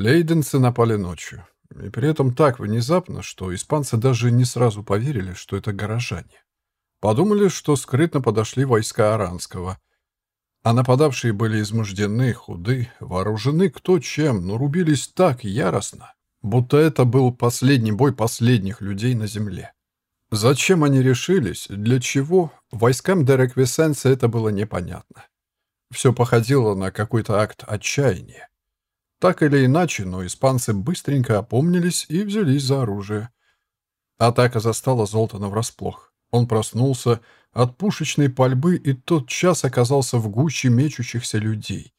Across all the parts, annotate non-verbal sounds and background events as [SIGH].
Лейденцы напали ночью. И при этом так внезапно, что испанцы даже не сразу поверили, что это горожане. Подумали, что скрытно подошли войска Аранского. А нападавшие были измождены, худы, вооружены кто чем, но рубились так яростно, будто это был последний бой последних людей на земле. Зачем они решились, для чего, войскам Дереквисенса это было непонятно. Все походило на какой-то акт отчаяния. Так или иначе, но испанцы быстренько опомнились и взялись за оружие. Атака застала Золтана врасплох. Он проснулся от пушечной пальбы и тот час оказался в гуще мечущихся людей.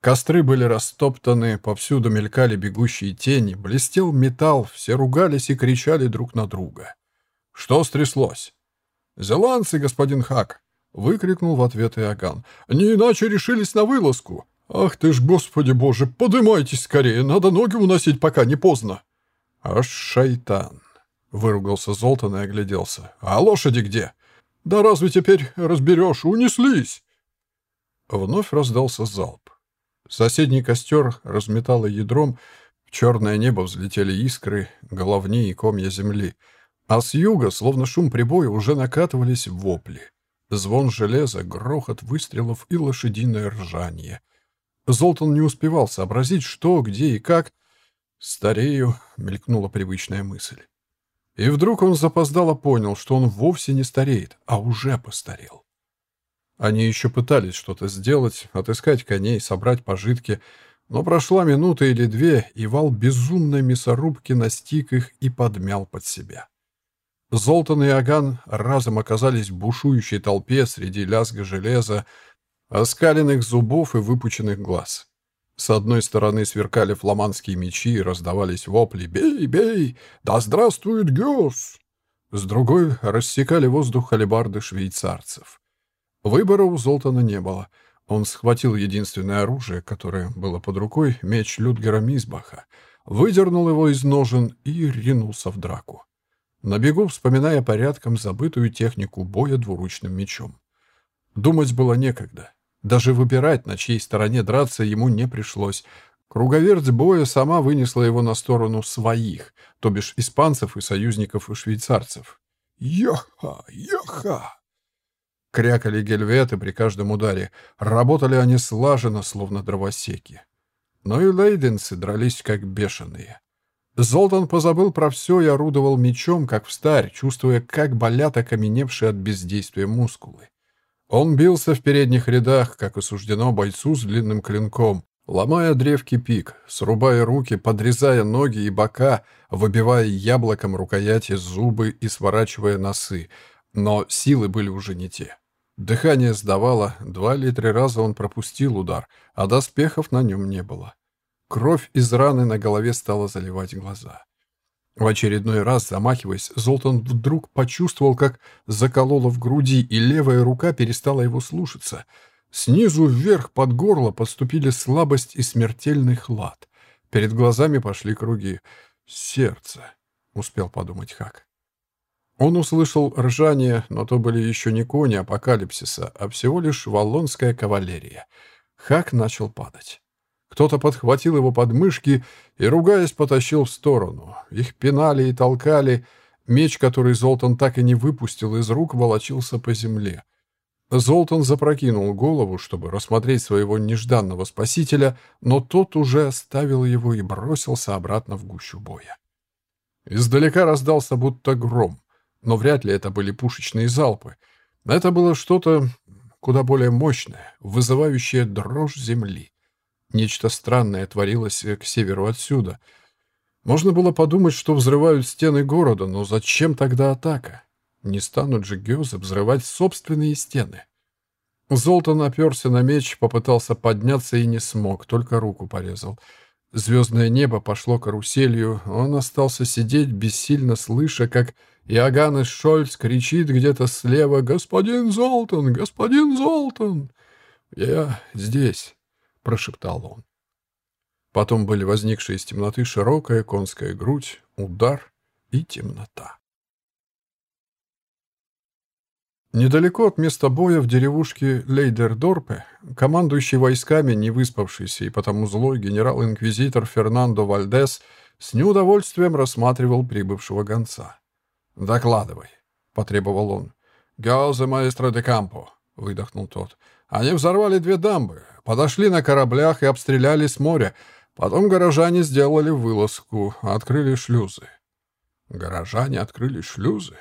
Костры были растоптаны, повсюду мелькали бегущие тени, блестел металл, все ругались и кричали друг на друга. «Что стряслось?» «Зеландцы, господин Хак!» — выкрикнул в ответ Иоганн. «Не иначе решились на вылазку. «Ах ты ж, Господи Боже, подымайтесь скорее, надо ноги уносить, пока не поздно!» «Аж шайтан!» — выругался Золтан и огляделся. «А лошади где?» «Да разве теперь разберешь? Унеслись!» Вновь раздался залп. Соседний костер разметало ядром, в черное небо взлетели искры, головни и комья земли, а с юга, словно шум прибоя, уже накатывались вопли. Звон железа, грохот выстрелов и лошадиное ржание — Золтан не успевал сообразить, что, где и как. «Старею», — мелькнула привычная мысль. И вдруг он запоздало понял, что он вовсе не стареет, а уже постарел. Они еще пытались что-то сделать, отыскать коней, собрать пожитки, но прошла минута или две, и вал безумной мясорубки настиг их и подмял под себя. Золтан и Аган разом оказались в бушующей толпе среди лязга железа, оскаленных зубов и выпученных глаз. С одной стороны сверкали фламандские мечи и раздавались вопли «Бей, бей! Да здравствует Гёс!» С другой рассекали воздух халибарды швейцарцев. Выбора у Золтана не было. Он схватил единственное оружие, которое было под рукой, меч Людгера Мисбаха, выдернул его из ножен и ринулся в драку. На бегу, вспоминая порядком забытую технику боя двуручным мечом. Думать было некогда. Даже выбирать, на чьей стороне драться, ему не пришлось. Круговерть боя сама вынесла его на сторону своих, то бишь испанцев и союзников и швейцарцев. «Йоха! Йоха!» Крякали гельветы при каждом ударе. Работали они слаженно, словно дровосеки. Но и лейденцы дрались как бешеные. Золтан позабыл про все и орудовал мечом, как встарь, чувствуя, как болят окаменевшие от бездействия мускулы. Он бился в передних рядах, как и суждено бойцу с длинным клинком, ломая древки пик, срубая руки, подрезая ноги и бока, выбивая яблоком рукояти зубы и сворачивая носы. Но силы были уже не те. Дыхание сдавало, два или три раза он пропустил удар, а доспехов на нем не было. Кровь из раны на голове стала заливать глаза. В очередной раз, замахиваясь, Золтан вдруг почувствовал, как закололо в груди, и левая рука перестала его слушаться. Снизу вверх под горло подступили слабость и смертельный хлад. Перед глазами пошли круги. «Сердце», — успел подумать Хак. Он услышал ржание, но то были еще не кони апокалипсиса, а всего лишь валлонская кавалерия. Хак начал падать. Кто-то подхватил его подмышки и, ругаясь, потащил в сторону. Их пинали и толкали. Меч, который Золтан так и не выпустил из рук, волочился по земле. Золтан запрокинул голову, чтобы рассмотреть своего нежданного спасителя, но тот уже оставил его и бросился обратно в гущу боя. Издалека раздался будто гром, но вряд ли это были пушечные залпы. Это было что-то куда более мощное, вызывающее дрожь земли. Нечто странное творилось к северу отсюда. Можно было подумать, что взрывают стены города, но зачем тогда атака? Не станут же гёзы взрывать собственные стены. Золтан оперся на меч, попытался подняться и не смог, только руку порезал. Звездное небо пошло каруселью, он остался сидеть, бессильно слыша, как Иоганн Шольц кричит где-то слева «Господин Золтан! Господин Золтан!» «Я здесь!» Прошептал он. Потом были возникшие из темноты широкая конская грудь, удар и темнота. Недалеко от места боя в деревушке Лейдердорпе командующий войсками, не выспавшийся и потому злой генерал-инквизитор Фернандо Вальдес с неудовольствием рассматривал прибывшего гонца. «Докладывай», — потребовал он. «Гауза маэстро де Кампо», — выдохнул тот. «Они взорвали две дамбы, подошли на кораблях и обстреляли с моря. Потом горожане сделали вылазку, открыли шлюзы». «Горожане открыли шлюзы?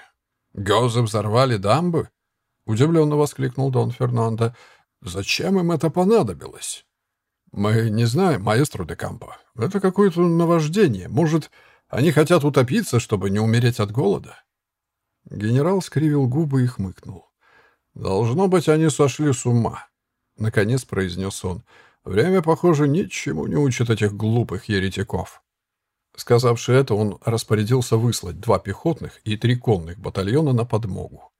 Геозы взорвали дамбы?» — удивленно воскликнул Дон Фернандо. «Зачем им это понадобилось?» «Мы не знаем, маэстро де Кампо. Это какое-то наваждение. Может, они хотят утопиться, чтобы не умереть от голода?» Генерал скривил губы и хмыкнул. «Должно быть, они сошли с ума», — наконец произнес он. «Время, похоже, ничему не учит этих глупых еретиков». Сказавши это, он распорядился выслать два пехотных и три конных батальона на подмогу.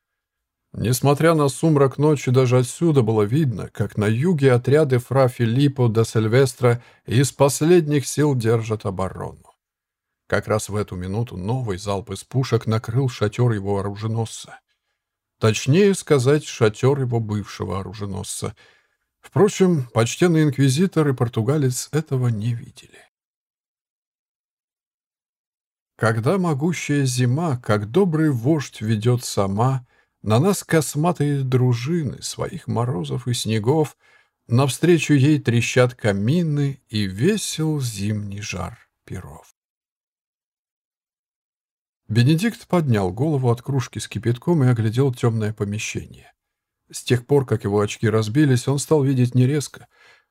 Несмотря на сумрак ночи, даже отсюда было видно, как на юге отряды фра Филиппо до Сильвестра из последних сил держат оборону. Как раз в эту минуту новый залп из пушек накрыл шатер его оруженосца. Точнее сказать, шатер его бывшего оруженосца. Впрочем, почтенный инквизитор и португалец этого не видели. Когда могущая зима, как добрый вождь ведет сама, на нас косматые дружины своих морозов и снегов, Навстречу ей трещат камины и весел зимний жар перов. Бенедикт поднял голову от кружки с кипятком и оглядел темное помещение. С тех пор, как его очки разбились, он стал видеть не резко.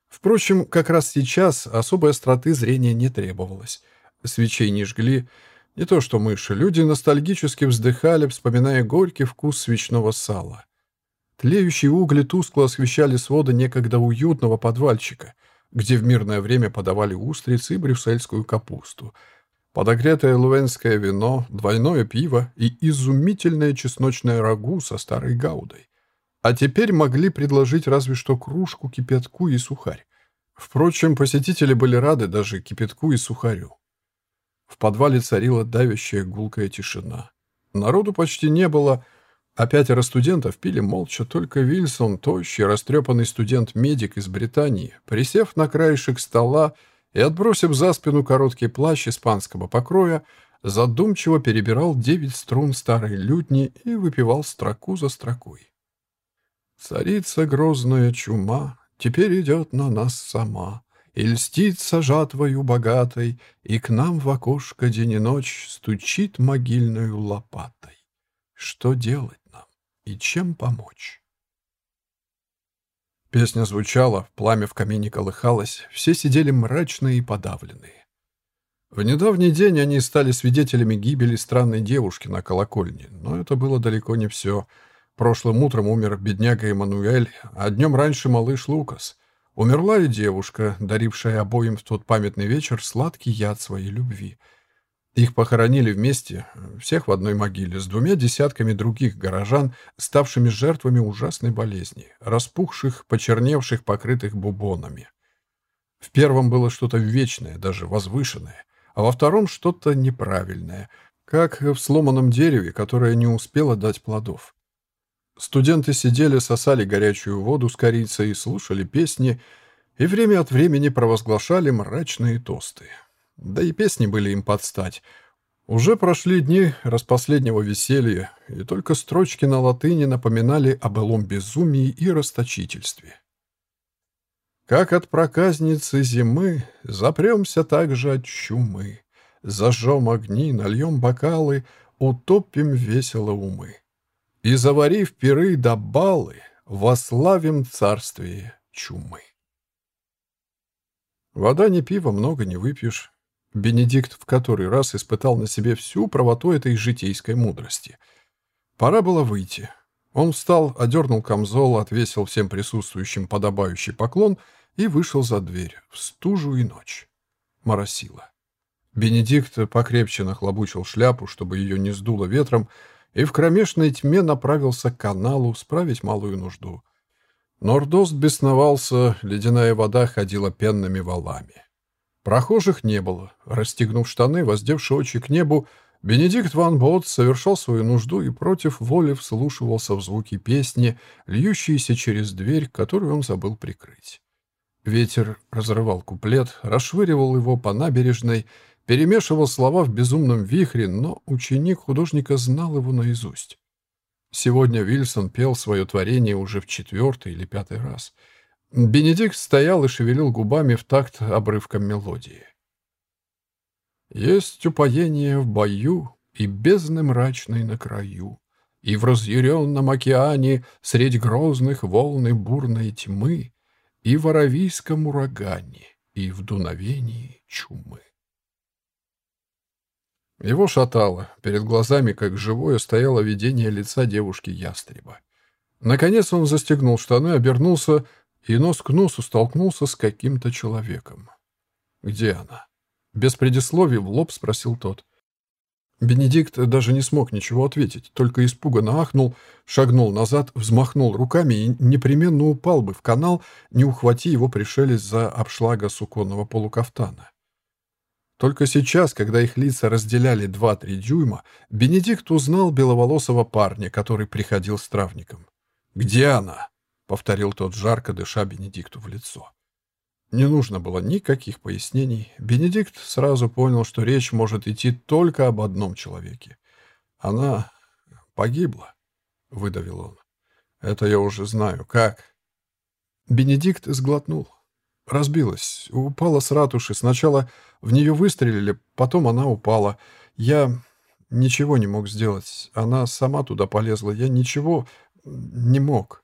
Впрочем, как раз сейчас особой остроты зрения не требовалось. Свечей не жгли, не то что мыши, люди ностальгически вздыхали, вспоминая горький вкус свечного сала. Тлеющие угли тускло освещали своды некогда уютного подвальчика, где в мирное время подавали устрицы и брюссельскую капусту. Подогретое лувенское вино, двойное пиво и изумительное чесночное рагу со старой гаудой. А теперь могли предложить разве что кружку, кипятку и сухарь. Впрочем, посетители были рады даже кипятку и сухарю. В подвале царила давящая гулкая тишина. Народу почти не было, а пятеро студентов пили молча, только Вильсон, тощий, растрепанный студент-медик из Британии, присев на краешек стола и отбросив за спину короткий плащ испанского покроя, задумчиво перебирал девять струн старой лютни и выпивал строку за строкой. «Царица грозная чума теперь идет на нас сама. И льстится жатвою богатой, И к нам в окошко день и ночь Стучит могильную лопатой. Что делать нам и чем помочь? Песня звучала, пламя в камине колыхалось, все сидели мрачные и подавленные. В недавний день они стали свидетелями гибели странной девушки на колокольне, но это было далеко не все. Прошлым утром умер бедняга Эммануэль, а днем раньше малыш Лукас. Умерла и девушка, дарившая обоим в тот памятный вечер сладкий яд своей любви. Их похоронили вместе, всех в одной могиле, с двумя десятками других горожан, ставшими жертвами ужасной болезни, распухших, почерневших, покрытых бубонами. В первом было что-то вечное, даже возвышенное, а во втором что-то неправильное, как в сломанном дереве, которое не успело дать плодов. Студенты сидели, сосали горячую воду с корицей, слушали песни и время от времени провозглашали мрачные тосты. Да и песни были им под стать. Уже прошли дни распоследнего веселья, и только строчки на латыни напоминали о былом безумии и расточительстве. Как от проказницы зимы запремся также от чумы, Зажжем огни, нальем бокалы, утопим весело умы и, заварив пиры до балы, вославим царствие чумы. Вода не пиво, много не выпьешь. Бенедикт в который раз испытал на себе всю правоту этой житейской мудрости. Пора было выйти. Он встал, одернул камзол, отвесил всем присутствующим подобающий поклон и вышел за дверь в стужу и ночь. Моросило. Бенедикт покрепче нахлобучил шляпу, чтобы ее не сдуло ветром, и в кромешной тьме направился к каналу справить малую нужду. Нордост бесновался, ледяная вода ходила пенными валами. Прохожих не было. Расстегнув штаны, воздевши очи к небу, Бенедикт ван Бот совершал свою нужду и против воли вслушивался в звуки песни, льющиеся через дверь, которую он забыл прикрыть. Ветер разрывал куплет, расшвыривал его по набережной, перемешивал слова в безумном вихре, но ученик художника знал его наизусть. Сегодня Вильсон пел свое творение уже в четвертый или пятый раз. Бенедикт стоял и шевелил губами в такт обрывком мелодии. Есть упоение в бою и бездны мрачной на краю, И в разъяренном океане Средь грозных волн и бурной тьмы, И в аравийском урагане, И в дуновении чумы. Его шатало. Перед глазами, как живое, стояло видение лица девушки-ястреба. Наконец он застегнул штаны, обернулся и нос к носу столкнулся с каким-то человеком. Где она? Без предисловий в лоб спросил тот. Бенедикт даже не смог ничего ответить, только испуганно ахнул, шагнул назад, взмахнул руками и непременно упал бы в канал, не ухвати его пришелец за обшлага суконного полукафтана. Только сейчас, когда их лица разделяли два-три дюйма, Бенедикт узнал беловолосого парня, который приходил с травником. «Где она?» — повторил тот жарко, дыша Бенедикту в лицо. Не нужно было никаких пояснений. Бенедикт сразу понял, что речь может идти только об одном человеке. Она погибла, — выдавил он. Это я уже знаю. Как? Бенедикт сглотнул. Разбилась. Упала с ратуши. Сначала в нее выстрелили, потом она упала. Я ничего не мог сделать. Она сама туда полезла. Я ничего не мог.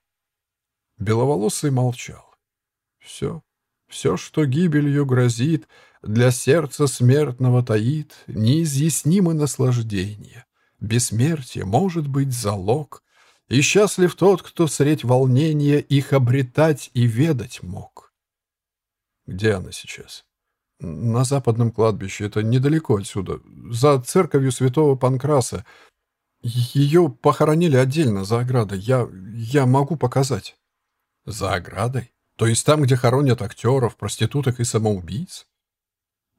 Беловолосый молчал. Все. Все, что гибелью грозит, для сердца смертного таит неизъяснимо наслаждение. Бессмертие может быть залог, и счастлив тот, кто средь волнения их обретать и ведать мог. Где она сейчас? На западном кладбище, это недалеко отсюда, за церковью святого Панкраса. Ее похоронили отдельно, за оградой. Я, я могу показать. За оградой? То есть там, где хоронят актеров, проституток и самоубийц?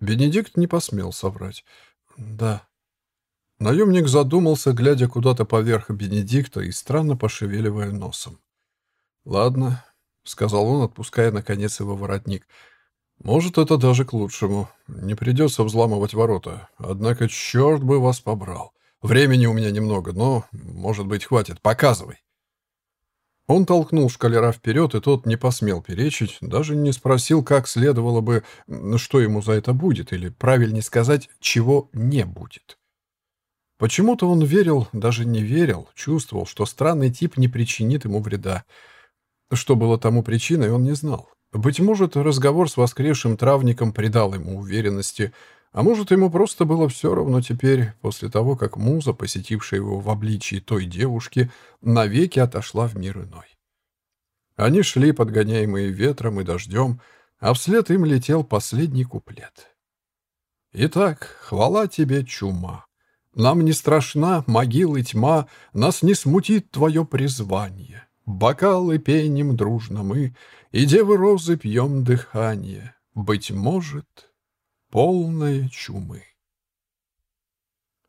Бенедикт не посмел соврать. Да. Наемник задумался, глядя куда-то поверх Бенедикта и странно пошевеливая носом. «Ладно», — сказал он, отпуская, наконец, его воротник. «Может, это даже к лучшему. Не придется взламывать ворота. Однако черт бы вас побрал. Времени у меня немного, но, может быть, хватит. Показывай». Он толкнул шкалера вперед, и тот не посмел перечить, даже не спросил, как следовало бы, что ему за это будет, или, правильнее сказать, чего не будет. Почему-то он верил, даже не верил, чувствовал, что странный тип не причинит ему вреда. Что было тому причиной, он не знал. Быть может, разговор с воскресшим травником придал ему уверенности, а может, ему просто было все равно теперь, после того, как муза, посетившая его в обличии той девушки, навеки отошла в мир иной. Они шли, подгоняемые ветром и дождем, а вслед им летел последний куплет. «Итак, хвала тебе, чума! Нам не страшна могила тьма, нас не смутит твое призвание. Бокалы пеним дружно мы, и девы розы пьем дыхание. Быть может...» Полная чумы.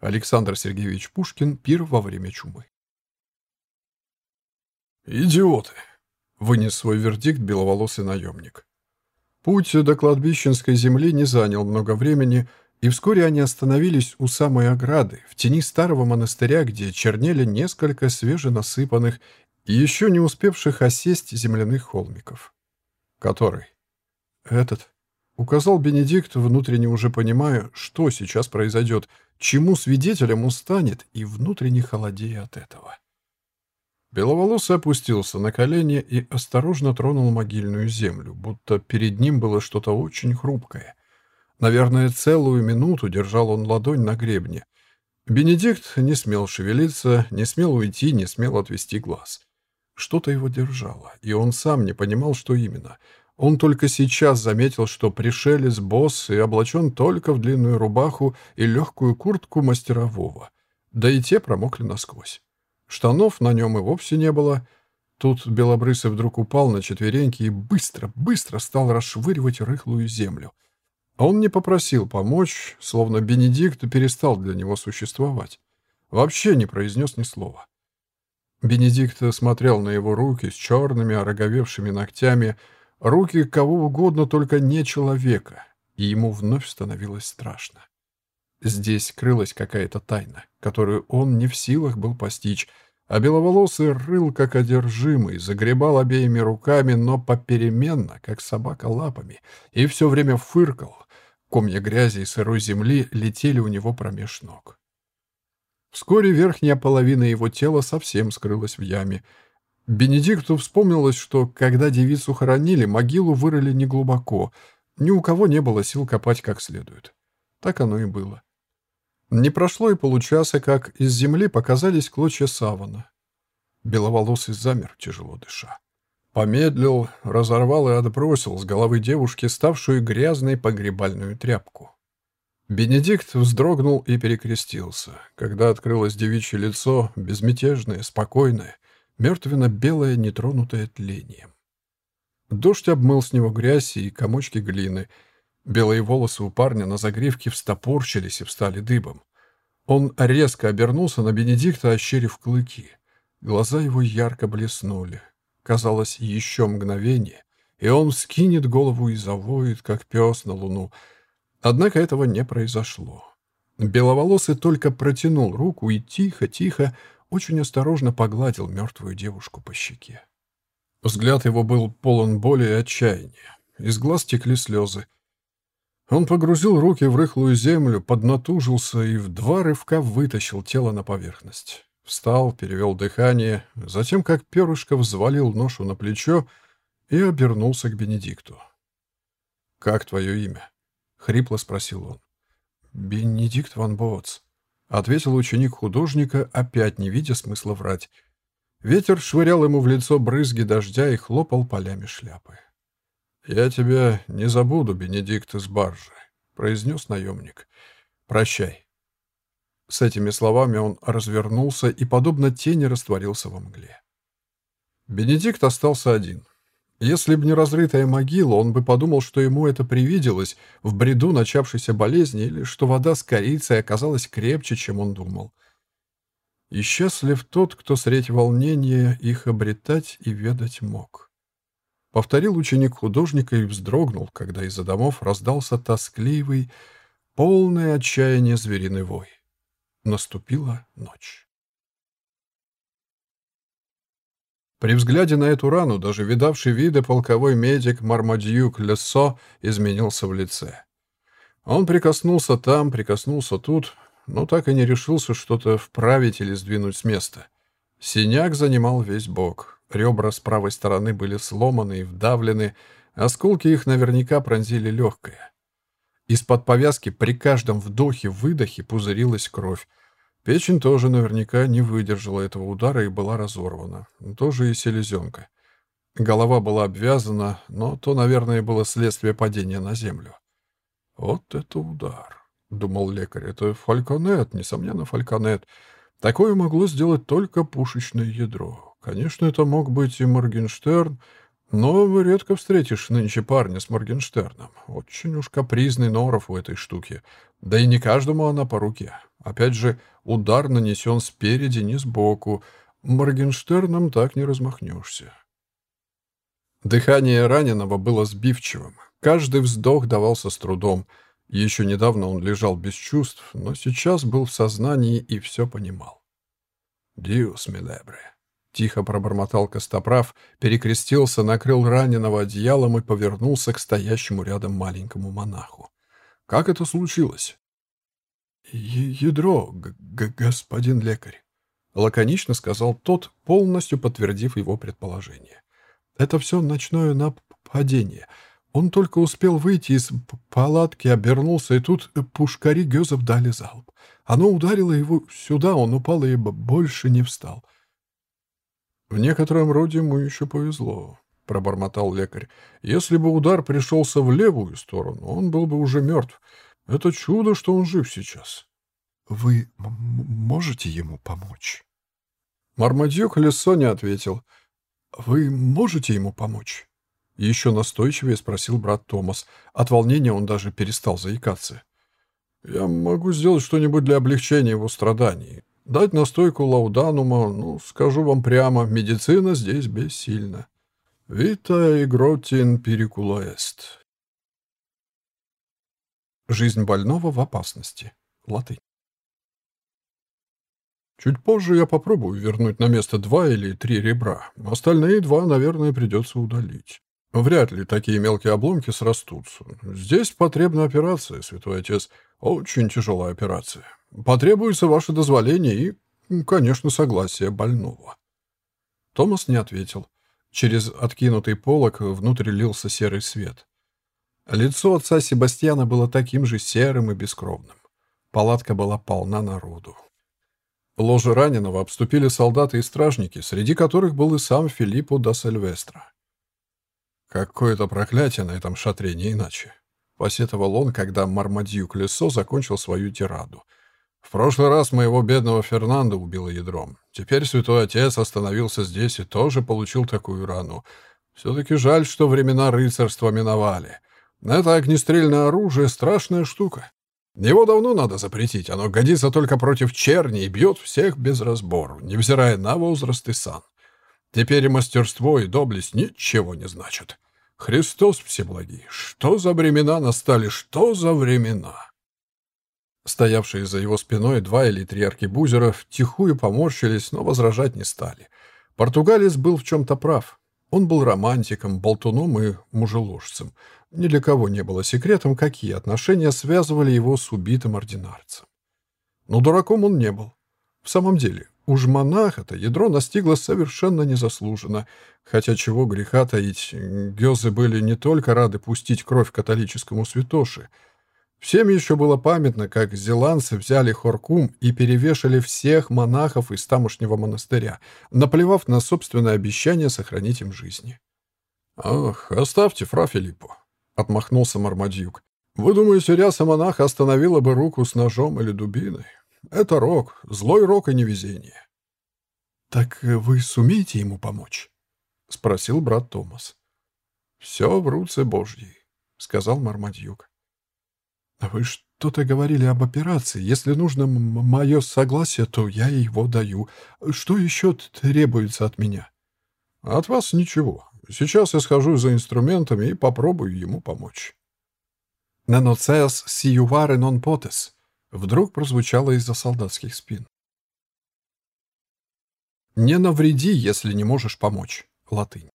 Александр Сергеевич Пушкин. Пир во время чумы. «Идиоты!» — вынес свой вердикт беловолосый наемник. Путь до кладбищенской земли не занял много времени, и вскоре они остановились у самой ограды, в тени старого монастыря, где чернели несколько свеженасыпанных и еще не успевших осесть земляных холмиков. «Который?» «Этот», Указал Бенедикт, внутренне уже понимая, что сейчас произойдет, чему свидетелем он станет, и внутренне холодея от этого. Беловолосый опустился на колени и осторожно тронул могильную землю, будто перед ним было что-то очень хрупкое. Наверное, целую минуту держал он ладонь на гребне. Бенедикт не смел шевелиться, не смел уйти, не смел отвести глаз. Что-то его держало, и он сам не понимал, что именно — он только сейчас заметил, что пришелец босс и облачен только в длинную рубаху и легкую куртку мастерового. Да и те промокли насквозь. Штанов на нем и вовсе не было. Тут Белобрысый вдруг упал на четвереньки и быстро, быстро стал расшвыривать рыхлую землю. Он не попросил помочь, словно Бенедикт перестал для него существовать. Вообще не произнес ни слова. Бенедикт смотрел на его руки с черными, ороговевшими ногтями, руки кого угодно, только не человека, и ему вновь становилось страшно. Здесь крылась какая-то тайна, которую он не в силах был постичь, а беловолосый рыл, как одержимый, загребал обеими руками, но попеременно, как собака лапами, и все время фыркал. Комья грязи и сырой земли летели у него промеж ног. Вскоре верхняя половина его тела совсем скрылась в яме. Бенедикту вспомнилось, что, когда девицу хоронили, могилу вырыли неглубоко, ни у кого не было сил копать как следует. Так оно и было. Не прошло и получаса, как из земли показались клочья савана. Беловолосый замер, тяжело дыша. Помедлил, разорвал и отбросил с головы девушки ставшую грязной погребальную тряпку. Бенедикт вздрогнул и перекрестился, когда открылось девичье лицо, безмятежное, спокойное, мертвенно-белое, нетронутое тлением. Дождь обмыл с него грязь и комочки глины — Белые волосы у парня на загривке встопорщились и встали дыбом. Он резко обернулся на Бенедикта, ощерив клыки. Глаза его ярко блеснули. Казалось, еще мгновение, и он скинет голову и завоет, как пес на луну. Однако этого не произошло. Беловолосый только протянул руку и тихо-тихо, очень осторожно погладил мертвую девушку по щеке. Взгляд его был полон боли и отчаяния. Из глаз текли слезы. Он погрузил руки в рыхлую землю, поднатужился и в два рывка вытащил тело на поверхность. Встал, перевел дыхание, затем, как перышко, взвалил ношу на плечо и обернулся к Бенедикту. «Как твое имя?» — хрипло спросил он. «Бенедикт ван Боц», — ответил ученик художника, опять не видя смысла врать. Ветер швырял ему в лицо брызги дождя и хлопал полями шляпы. «Я тебя не забуду, Бенедикт из баржи», — произнес наемник. «Прощай». С этими словами он развернулся и, подобно тени, растворился во мгле. Бенедикт остался один. Если б не разрытая могила, он бы подумал, что ему это привиделось в бреду начавшейся болезни или что вода с корицей оказалась крепче, чем он думал. И счастлив тот, кто средь волнения их обретать и ведать мог. Повторил ученик художника и вздрогнул, когда из-за домов раздался тоскливый, полный отчаяния звериный вой. Наступила ночь. При взгляде на эту рану даже видавший виды полковой медик Мармадьюк Лессо изменился в лице. Он прикоснулся там, прикоснулся тут, но так и не решился что-то вправить или сдвинуть с места. Синяк занимал весь бок. Ребра с правой стороны были сломаны и вдавлены, осколки их наверняка пронзили легкое. Из-под повязки при каждом вдохе-выдохе пузырилась кровь. Печень тоже наверняка не выдержала этого удара и была разорвана. Тоже и селезенка. Голова была обвязана, но то, наверное, было следствие падения на землю. «Вот это удар!» — думал лекарь. «Это фальконет, несомненно, фальконет. Такое могло сделать только пушечное ядро. Конечно, это мог быть и Моргенштерн, но редко встретишь нынче парня с Моргенштерном. Очень уж капризный норов у этой штуки. Да и не каждому она по руке. Опять же, удар нанесен спереди, не сбоку. Моргенштерном так не размахнешься. Дыхание раненого было сбивчивым. Каждый вздох давался с трудом. Еще недавно он лежал без чувств, но сейчас был в сознании и все понимал. «Диус милебре», Тихо пробормотал Костоправ, перекрестился, накрыл раненого одеялом и повернулся к стоящему рядом маленькому монаху. «Как это случилось?» «Ядро, господин лекарь», — лаконично сказал тот, полностью подтвердив его предположение. «Это все ночное нападение. Он только успел выйти из палатки, обернулся, и тут пушкари Гёзов дали залп. Оно ударило его сюда, он упал и больше не встал. «В некотором роде ему еще повезло», — пробормотал лекарь. «Если бы удар пришелся в левую сторону, он был бы уже мертв. Это чудо, что он жив сейчас». «Вы можете ему помочь?» Мармадье Колесо не ответил. «Вы можете ему помочь?» Еще настойчивее спросил брат Томас. От волнения он даже перестал заикаться. «Я могу сделать что-нибудь для облегчения его страданий. Дать настойку лауданума, ну, скажу вам прямо, медицина здесь бессильна. Вита игротин перикулаест». Жизнь больного в опасности. Латынь. Чуть позже я попробую вернуть на место два или три ребра. Остальные два, наверное, придется удалить. Вряд ли такие мелкие обломки срастутся. Здесь потребна операция, святой отец. Очень тяжелая операция. Потребуется ваше дозволение и, конечно, согласие больного. Томас не ответил. Через откинутый полог внутрь лился серый свет. Лицо отца Себастьяна было таким же серым и бескровным. Палатка была полна народу. Ложе раненого обступили солдаты и стражники, среди которых был и сам Филиппо да Сильвестро. «Какое-то проклятие на этом шатре, не иначе», — посетовал он, когда Мармадью Колесо закончил свою тираду. «В прошлый раз моего бедного Фернандо убило ядром. Теперь святой отец остановился здесь и тоже получил такую рану. Все-таки жаль, что времена рыцарства миновали. Это огнестрельное оружие — страшная штука. Его давно надо запретить, оно годится только против черни и бьет всех без разбору, невзирая на возраст и сан. Теперь и мастерство, и доблесть ничего не значат. Христос всеблагий, что за времена настали, что за времена!» Стоявшие за его спиной два или три аркебузера тихую поморщились, но возражать не стали. Португалец был в чем-то прав. Он был романтиком, болтуном и мужеложцем. Ни для кого не было секретом, какие отношения связывали его с убитым ординарцем. Но дураком он не был. В самом деле, уж монаха-то ядро настигло совершенно незаслуженно, хотя чего греха таить, гёзы были не только рады пустить кровь католическому святоши. Всем еще было памятно, как зеландцы взяли Хоркум и перевешали всех монахов из тамошнего монастыря, наплевав на собственное обещание сохранить им жизни. «Ах, оставьте, фра Филиппо», — отмахнулся Мармадюк. «Вы думаете, ряса монаха остановила бы руку с ножом или дубиной? Это рок, злой рок и невезение». «Так вы сумеете ему помочь?» — спросил брат Томас. «Все в руце Божьей», — сказал Мармадюк. «Вы что-то говорили об операции. Если нужно мое согласие, то я его даю. Что еще требуется от меня?» «От вас ничего. Сейчас я схожу за инструментами и попробую ему помочь. «Наноцеас сиюваре нон потес» вдруг прозвучало из-за солдатских спин. «Не навреди, если не можешь помочь» — латынь.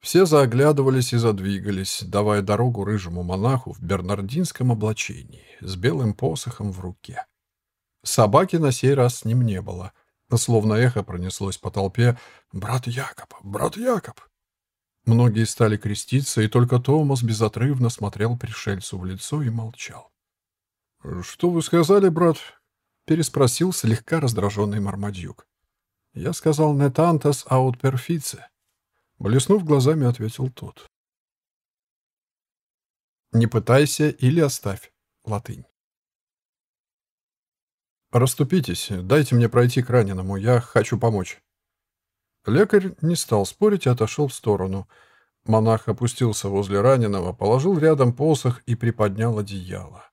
Все заоглядывались и задвигались, давая дорогу рыжему монаху в бернардинском облачении, с белым посохом в руке. Собаки на сей раз с ним не было — Словно эхо пронеслось по толпе «Брат Якоб! Брат Якоб!». Многие стали креститься, и только Томас безотрывно смотрел пришельцу в лицо и молчал. «Что вы сказали, брат?» — переспросил слегка раздраженный Мармадюк. «Я сказал «нетантас аут перфице», — блеснув глазами, ответил тот. «Не пытайся или оставь» — латынь. «Раступитесь, дайте мне пройти к раненому, я хочу помочь». Лекарь не стал спорить и отошел в сторону. Монах опустился возле раненого, положил рядом посох и приподнял одеяло.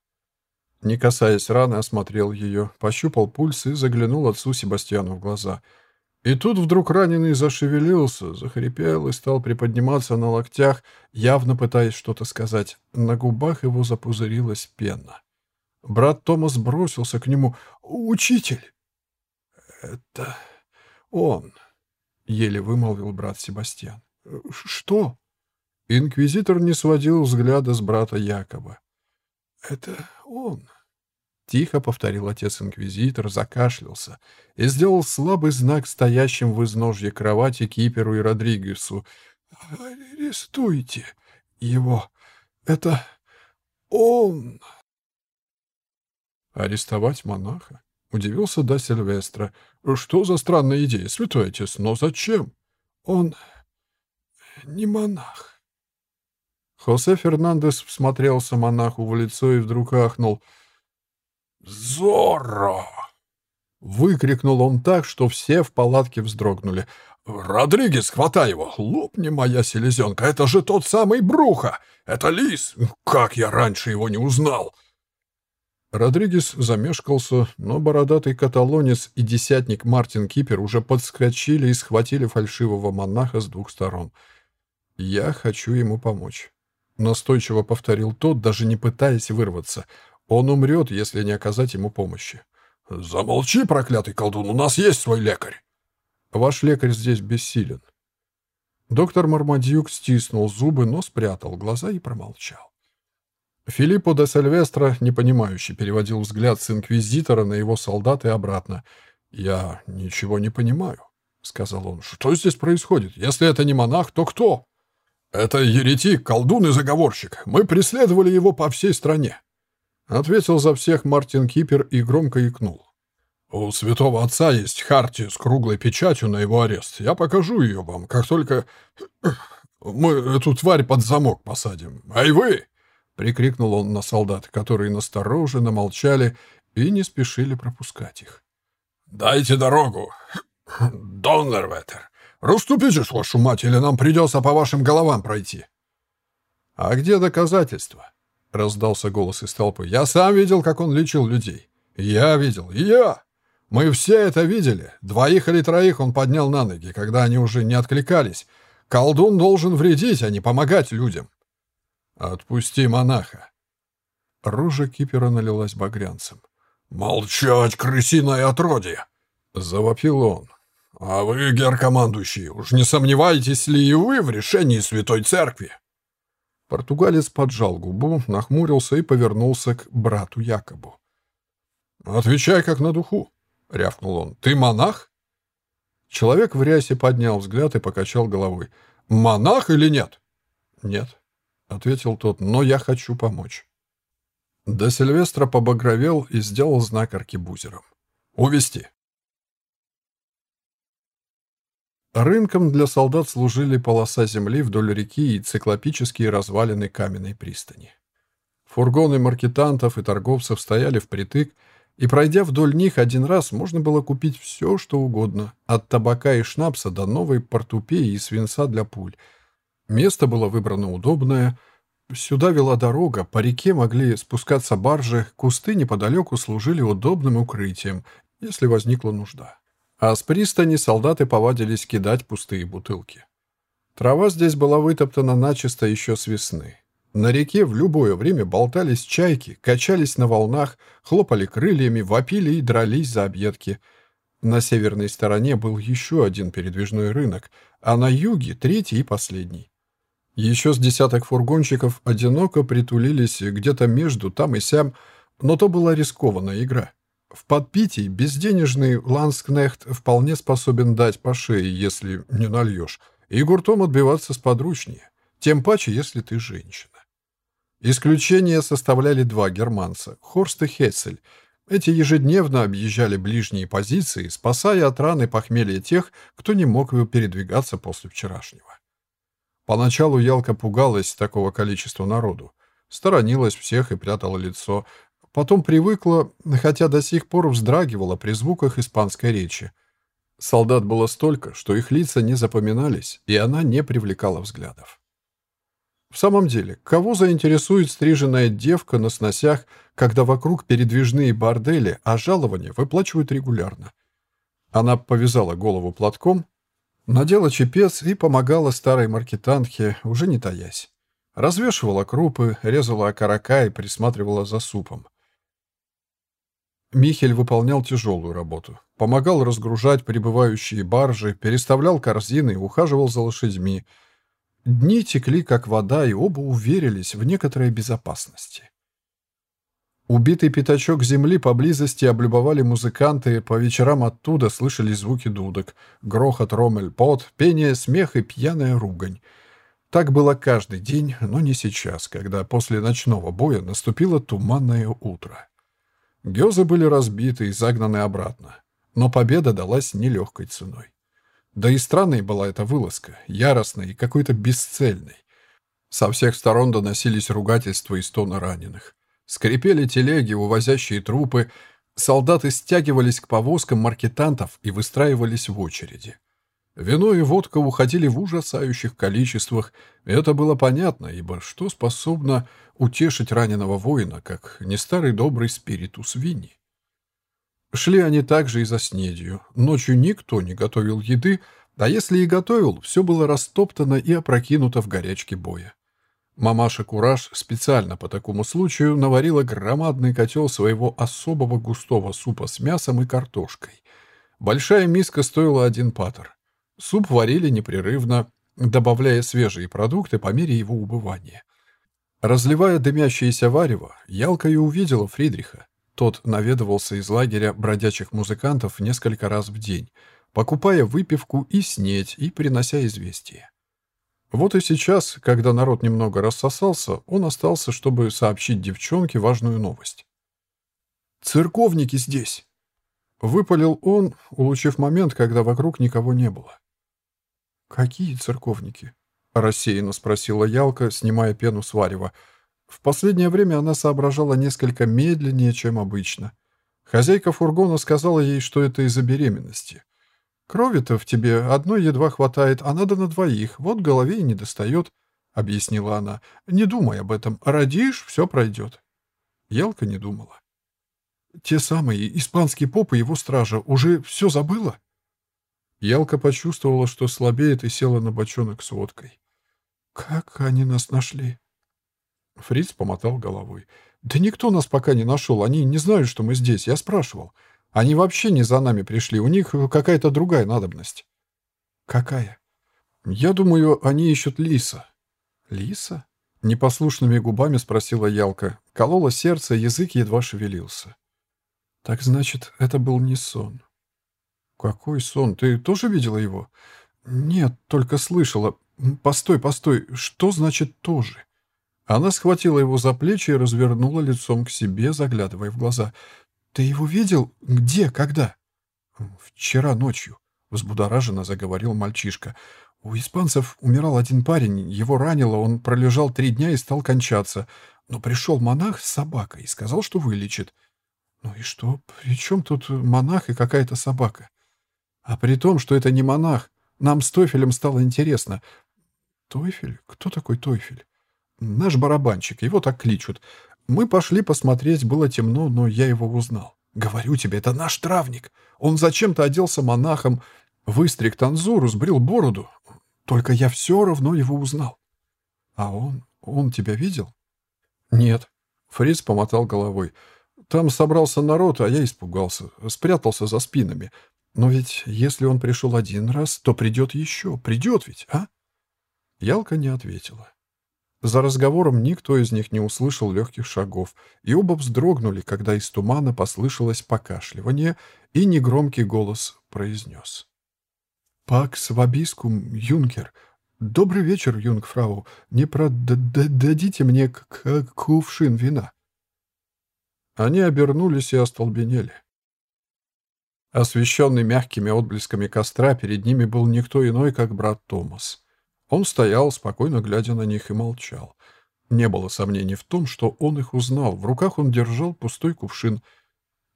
Не касаясь раны, осмотрел ее, пощупал пульс и заглянул отцу Себастьяну в глаза. И тут вдруг раненый зашевелился, захрипел и стал приподниматься на локтях, явно пытаясь что-то сказать. На губах его запузырилась пена. Брат Томас бросился к нему. «Учитель!» «Это он», — еле вымолвил брат Себастьян. «Что?» Инквизитор не сводил взгляда с брата Якова. «Это он», — тихо повторил отец-инквизитор, закашлялся и сделал слабый знак стоящим в изножье кровати Киперу и Родригесу. «Арестуйте его! Это он!» «Арестовать монаха?» — удивился да Сильвестра. «Что за странная идея, святой отец, но зачем? Он не монах». Хосе Фернандес всмотрелся монаху в лицо и вдруг ахнул. «Зорро!» Выкрикнул он так, что все в палатке вздрогнули. «Родригес, хватай его! Лопни, моя селезенка! Это же тот самый Бруха! Это лис! Как я раньше его не узнал!» Родригес замешкался, но бородатый каталонец и десятник Мартин Кипер уже подскочили и схватили фальшивого монаха с двух сторон. «Я хочу ему помочь», — настойчиво повторил тот, даже не пытаясь вырваться. «Он умрет, если не оказать ему помощи». «Замолчи, проклятый колдун, у нас есть свой лекарь!» «Ваш лекарь здесь бессилен». Доктор Мармадьюк стиснул зубы, но спрятал глаза и промолчал. Филиппо де Сильвестро, непонимающе, переводил взгляд с инквизитора на его солдат и обратно. «Я ничего не понимаю», — сказал он. «Что здесь происходит? Если это не монах, то кто?» «Это еретик, колдун и заговорщик. Мы преследовали его по всей стране», — ответил за всех Мартин Кипер и громко икнул. «У святого отца есть хартия с круглой печатью на его арест. Я покажу ее вам, как только [CLEARS THROAT] мы эту тварь под замок посадим. Ай вы!» Прикрикнул он на солдат, которые настороженно молчали и не спешили пропускать их. «Дайте дорогу! [CLEARS THROAT] Доннерветер! Расступитесь, вашу мать, или нам придется по вашим головам пройти!» «А где доказательства?» — раздался голос из толпы. «Я сам видел, как он лечил людей. Я видел. Я. Мы все это видели. Двоих или троих он поднял на ноги, когда они уже не откликались. Колдун должен вредить, а не помогать людям. «Отпусти монаха!» Рожа кипера налилась багрянцем. «Молчать, крысиное отродье!» — завопил он. «А вы, гер-командующий, уж не сомневаетесь ли и вы в решении Святой Церкви?» Португалец поджал губу, нахмурился и повернулся к брату Якобу. «Отвечай как на духу», — рявкнул он. «Ты монах?» Человек в рясе поднял взгляд и покачал головой. «Монах или нет?» «Нет». — ответил тот, — «но я хочу помочь». До Сильвестра побагровел и сделал знак аркебузерам. «Увести!» Рынком для солдат служили полоса земли вдоль реки и циклопические развалины каменной пристани. Фургоны маркетантов и торговцев стояли впритык, и, пройдя вдоль них один раз, можно было купить все, что угодно, от табака и шнапса до новой портупеи и свинца для пуль — Место было выбрано удобное. Сюда вела дорога, по реке могли спускаться баржи, кусты неподалеку служили удобным укрытием, если возникла нужда. А с пристани солдаты повадились кидать пустые бутылки. Трава здесь была вытоптана начисто еще с весны. На реке в любое время болтались чайки, качались на волнах, хлопали крыльями, вопили и дрались за объедки. На северной стороне был еще один передвижной рынок, а на юге — третий и последний. Еще с десяток фургончиков одиноко притулились где-то между там и сям, но то была рискованная игра. В подпитии безденежный ланскнехт вполне способен дать по шее, если не нальешь, и гуртом отбиваться сподручнее, тем паче, если ты женщина. Исключение составляли два германца — Хорст и Хессель. Эти ежедневно объезжали ближние позиции, спасая от раны похмелья тех, кто не мог передвигаться после вчерашнего. Поначалу Ялка пугалась такого количества народу, сторонилась всех и прятала лицо, потом привыкла, хотя до сих пор вздрагивала при звуках испанской речи. Солдат было столько, что их лица не запоминались, и она не привлекала взглядов. В самом деле, кого заинтересует стриженная девка на сносях, когда вокруг передвижные бордели, а жалования выплачивают регулярно? Она повязала голову платком, Надела чепец и помогала старой маркетантке, уже не таясь. Развешивала крупы, резала окорока и присматривала за супом. Михель выполнял тяжелую работу. Помогал разгружать прибывающие баржи, переставлял корзины и ухаживал за лошадьми. Дни текли, как вода, и оба уверились в некоторой безопасности. Убитый пятачок земли поблизости облюбовали музыканты, по вечерам оттуда слышали звуки дудок, грохот ромель-пот, пение, смех и пьяная ругань. Так было каждый день, но не сейчас, когда после ночного боя наступило туманное утро. Гёзы были разбиты и загнаны обратно, но победа далась нелегкой ценой. Да и странной была эта вылазка, яростной и какой-то бесцельной. Со всех сторон доносились ругательства и стоны раненых. Скрипели телеги, увозящие трупы. Солдаты стягивались к повозкам маркетантов и выстраивались в очереди. Вино и водка уходили в ужасающих количествах. Это было понятно, ибо что способно утешить раненого воина, как не старый добрый спиритус вини? Шли они также и за снедью. Ночью никто не готовил еды, а если и готовил, все было растоптано и опрокинуто в горячке боя. Мамаша Кураж специально по такому случаю наварила громадный котел своего особого густого супа с мясом и картошкой. Большая миска стоила один патер. Суп варили непрерывно, добавляя свежие продукты по мере его убывания. Разливая дымящееся варево, Ялка и увидела Фридриха. Тот наведывался из лагеря бродячих музыкантов несколько раз в день, покупая выпивку и снеть и принося известия. Вот и сейчас, когда народ немного рассосался, он остался, чтобы сообщить девчонке важную новость. «Церковники здесь!» Выпалил он, улучив момент, когда вокруг никого не было. «Какие церковники?» — рассеянно спросила Ялка, снимая пену с варева — в последнее время она соображала несколько медленнее, чем обычно. Хозяйка фургона сказала ей, что это из-за беременности. «Крови-то в тебе одной едва хватает, а надо на двоих, вот голове и не достает», — объяснила она. «Не думай об этом. Родишь, все пройдет». Елка не думала. «Те самые испанские попы его стража уже все забыла?» Ялка почувствовала, что слабеет, и села на бочонок с водкой. «Как они нас нашли?» Фриц помотал головой. «Да никто нас пока не нашел. Они не знают, что мы здесь. Я спрашивал. Они вообще не за нами пришли. У них какая-то другая надобность». «Какая?» «Я думаю, они ищут Лиса». «Лиса?» Непослушными губами спросила Ялка. Кололо сердце, язык едва шевелился. «Так значит, это был не сон». «Какой сон? Ты тоже видела его?» «Нет, только слышала. Постой, постой. Что значит «тоже»?» Она схватила его за плечи и развернула лицом к себе, заглядывая в глаза. «Ты его видел? Где? Когда?» «Вчера ночью», — взбудораженно заговорил мальчишка. «У испанцев умирал один парень, его ранило, он пролежал три дня и стал кончаться. Но пришел монах с собакой и сказал, что вылечит. Ну и что? При чем тут монах и какая-то собака? А при том, что это не монах, нам с Тойфелем стало интересно. Тойфель? Кто такой Тойфель? Наш барабанщик, его так кличут. Мы пошли посмотреть, было темно, но я его узнал. Говорю тебе, это наш травник. Он зачем-то оделся монахом, выстриг танзуру, сбрил бороду. Только я все равно его узнал. А он... он тебя видел? Нет. Фриц помотал головой. Там собрался народ, а я испугался. Спрятался за спинами. Но ведь если он пришел один раз, то придет еще. Придет ведь, а? Ялка не ответила. За разговором никто из них не услышал легких шагов, и оба вздрогнули, когда из тумана послышалось покашливание, и негромкий голос произнес. «Пакс вабискум, юнкер. Добрый вечер, юнгфрау. Не продадите мне к кувшин вина?» Они обернулись и остолбенели. Освещенный мягкими отблесками костра, перед ними был никто иной, как брат Томас. Он стоял, спокойно глядя на них, и молчал. Не было сомнений в том, что он их узнал. В руках он держал пустой кувшин.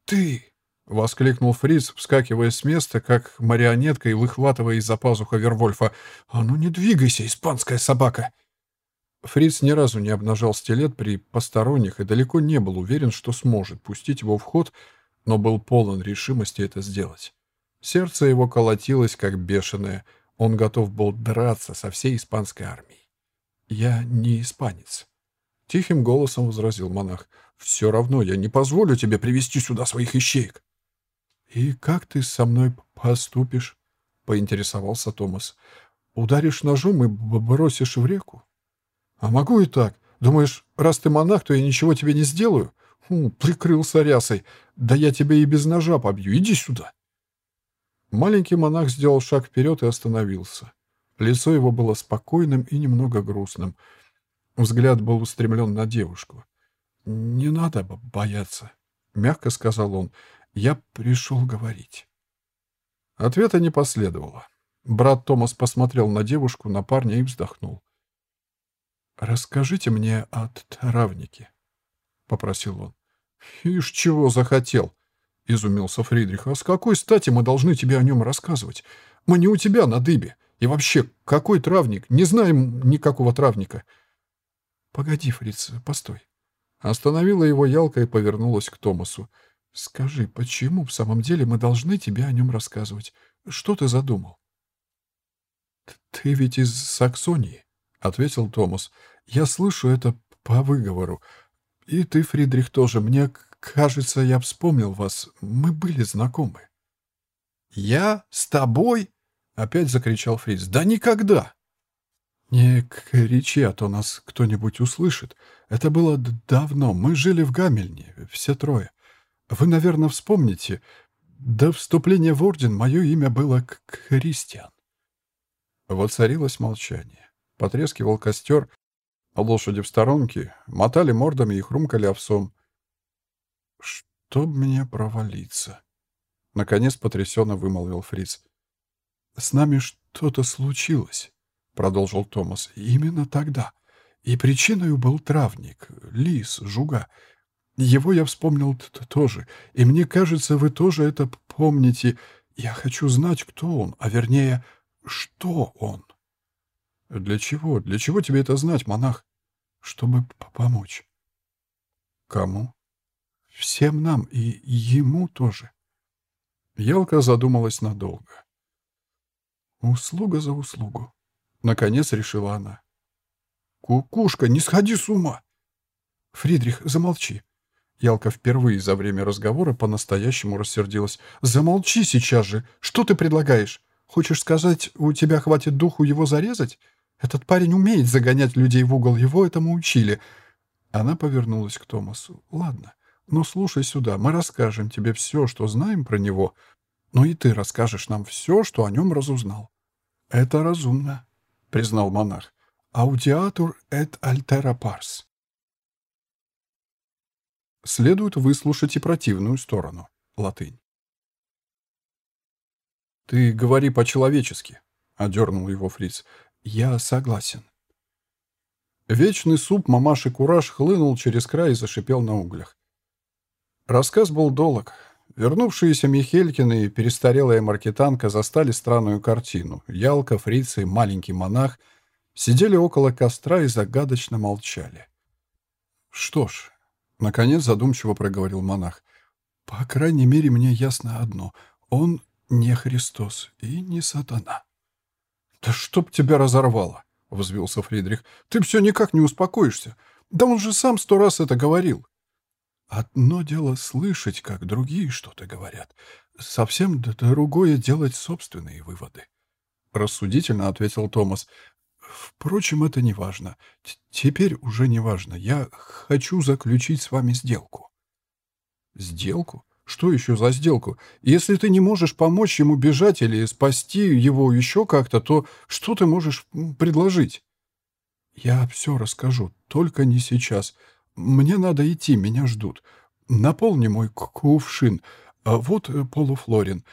«Ты!» — воскликнул Фриц, вскакивая с места, как марионетка и выхватывая из-за пазуха Вервольфа. «А ну не двигайся, испанская собака!» Фриц ни разу не обнажал стилет при посторонних и далеко не был уверен, что сможет пустить его в ход, но был полон решимости это сделать. Сердце его колотилось, как бешеное — он готов был драться со всей испанской армией. «Я не испанец», — тихим голосом возразил монах. «Все равно я не позволю тебе привести сюда своих ищеек». «И как ты со мной поступишь?» — поинтересовался Томас. «Ударишь ножом и бросишь в реку?» «А могу и так. Думаешь, раз ты монах, то я ничего тебе не сделаю?» Фу, «Прикрылся рясой. Да я тебя и без ножа побью. Иди сюда!» Маленький монах сделал шаг вперед и остановился. Лицо его было спокойным и немного грустным. Взгляд был устремлен на девушку. «Не надо бояться», — мягко сказал он. «Я пришел говорить». Ответа не последовало. Брат Томас посмотрел на девушку, на парня и вздохнул. «Расскажите мне о травнике», — попросил он. «Ишь, чего захотел?» — изумился Фридрих. «А с какой стати мы должны тебе о нем рассказывать? Мы не у тебя на дыбе. И вообще, какой травник? Не знаем никакого травника». «Погоди, Фриц, постой». Остановила его Ялка и повернулась к Томасу. «Скажи, почему в самом деле мы должны тебе о нем рассказывать? Что ты задумал?» «Ты ведь из Саксонии», — ответил Томас. «Я слышу это по выговору. И ты, Фридрих, тоже. Мне кажется, я вспомнил вас. Мы были знакомы». «Я? С тобой?» — опять закричал Фриц. «Да никогда!» «Не кричи, а то нас кто-нибудь услышит. Это было давно. Мы жили в Гамельне, все трое. Вы, наверное, вспомните. До вступления в орден мое имя было Кристиан». Воцарилось молчание. Потрескивал костер, лошади в сторонке мотали мордами и хрумкали овсом. «Чтоб мне провалиться!» Наконец потрясенно вымолвил Фриц. «С нами что-то случилось», — продолжил Томас. «Именно тогда. И причиной был травник, лис, жуга. Его я вспомнил тоже. И мне кажется, вы тоже это помните. Я хочу знать, кто он, а вернее, что он». «Для чего? Для чего тебе это знать, монах?» «Чтобы помочь». «Кому?» «Всем нам и ему тоже». Елка задумалась надолго. «Услуга за услугу», — наконец решила она. «Кукушка, не сходи с ума!» «Фридрих, замолчи!» Ялка впервые за время разговора по-настоящему рассердилась. «Замолчи сейчас же! Что ты предлагаешь? Хочешь сказать, у тебя хватит духу его зарезать? Этот парень умеет загонять людей в угол, его этому учили». Она повернулась к Томасу. «Ладно, но слушай сюда, мы расскажем тебе все, что знаем про него, но и ты расскажешь нам все, что о нем разузнал». «Это разумно», — признал монах. «Аудиатур et altera pars». Следует выслушать и противную сторону. Латынь. «Ты говори по-человечески», — одернул его фриц. «Я согласен». Вечный суп мамаши Кураж хлынул через край и зашипел на углях. Рассказ был долг. Вернувшиеся Михелькины и перестарелая маркетанка застали странную картину. Ялка, фрица и маленький монах сидели около костра и загадочно молчали. «Что ж», — наконец задумчиво проговорил монах, — «по крайней мере, мне ясно одно. Он не Христос и не сатана». «Да чтоб тебя разорвало!» — взвился Фридрих. «Ты все никак не успокоишься. Да он же сам сто раз это говорил». Одно дело слышать, как другие что-то говорят. Совсем другое делать собственные выводы. Рассудительно ответил Томас. Впрочем, это не важно. Теперь уже не важно. Я хочу заключить с вами сделку. Сделку? Что еще за сделку? Если ты не можешь помочь ему бежать или спасти его еще как-то, то что ты можешь предложить? Я все расскажу, только не сейчас. Мне надо идти, меня ждут. Наполни мой кувшин. А вот э, полуфлорин.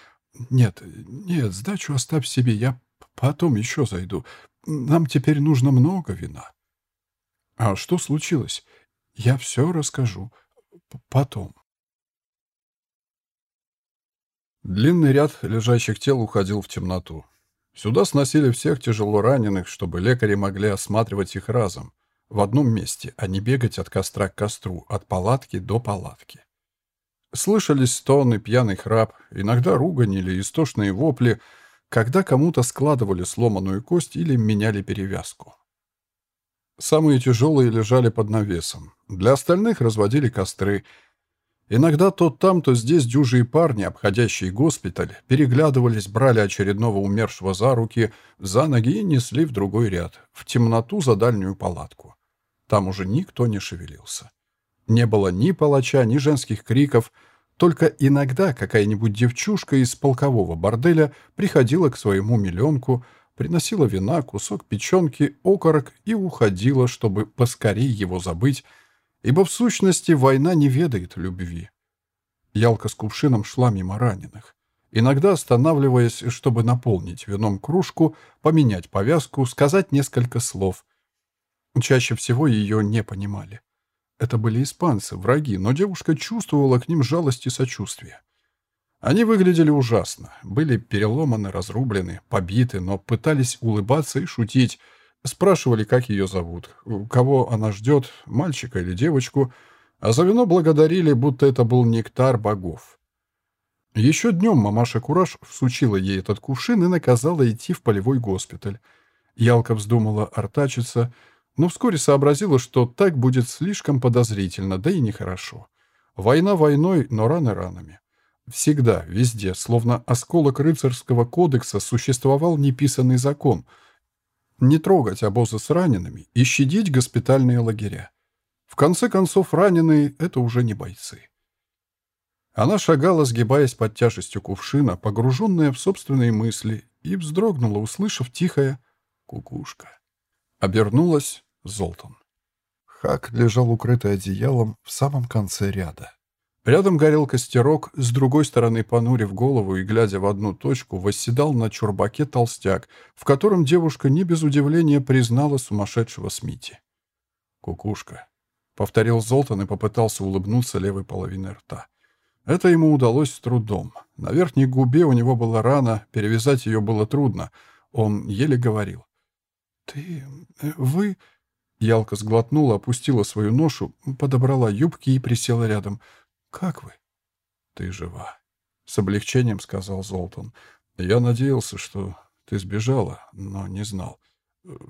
Нет, нет, сдачу оставь себе, я потом еще зайду. Нам теперь нужно много вина. А что случилось? Я все расскажу. Потом. Длинный ряд лежащих тел уходил в темноту. Сюда сносили всех тяжело раненых, чтобы лекари могли осматривать их разом в одном месте, а не бегать от костра к костру, от палатки до палатки. Слышались стоны, пьяный храп, иногда ругань или истошные вопли, когда кому-то складывали сломанную кость или меняли перевязку. Самые тяжелые лежали под навесом. Для остальных разводили костры. Иногда то там, то здесь дюжие парни, обходящие госпиталь, переглядывались, брали очередного умершего за руки, за ноги и несли в другой ряд, в темноту за дальнюю палатку. Там уже никто не шевелился. Не было ни палача, ни женских криков, только иногда какая-нибудь девчушка из полкового борделя приходила к своему миллионку, приносила вина, кусок печенки, окорок и уходила, чтобы поскорее его забыть, ибо в сущности война не ведает любви. Ялка с кувшином шла мимо раненых. Иногда останавливаясь, чтобы наполнить вином кружку, поменять повязку, сказать несколько слов — Чаще всего ее не понимали. Это были испанцы, враги, но девушка чувствовала к ним жалость и сочувствие. Они выглядели ужасно, были переломаны, разрублены, побиты, но пытались улыбаться и шутить, спрашивали, как ее зовут, кого она ждет, мальчика или девочку, а за вино благодарили, будто это был нектар богов. Еще днем мамаша Кураж всучила ей этот кувшин и наказала идти в полевой госпиталь. Ялка вздумала артачиться, но вскоре сообразила, что так будет слишком подозрительно, да и нехорошо. Война войной, но раны ранами. Всегда, везде, словно осколок рыцарского кодекса, существовал неписанный закон — не трогать обозы с ранеными и щадить госпитальные лагеря. В конце концов, раненые — это уже не бойцы. Она шагала, сгибаясь под тяжестью кувшина, погруженная в собственные мысли, и вздрогнула, услышав тихое «кукушка». Обернулась Золтан. Хак лежал укрытый одеялом в самом конце ряда. Рядом горел костерок, с другой стороны, понурив голову и глядя в одну точку, восседал на чурбаке толстяк, в котором девушка не без удивления признала сумасшедшего Смити. «Кукушка», — повторил Золтан и попытался улыбнуться левой половиной рта. Это ему удалось с трудом. На верхней губе у него была рана, перевязать ее было трудно. Он еле говорил. «Ты... Э, вы...» Ялка сглотнула, опустила свою ношу, подобрала юбки и присела рядом. «Как вы?» «Ты жива», — с облегчением сказал Золтан. «Я надеялся, что ты сбежала, но не знал.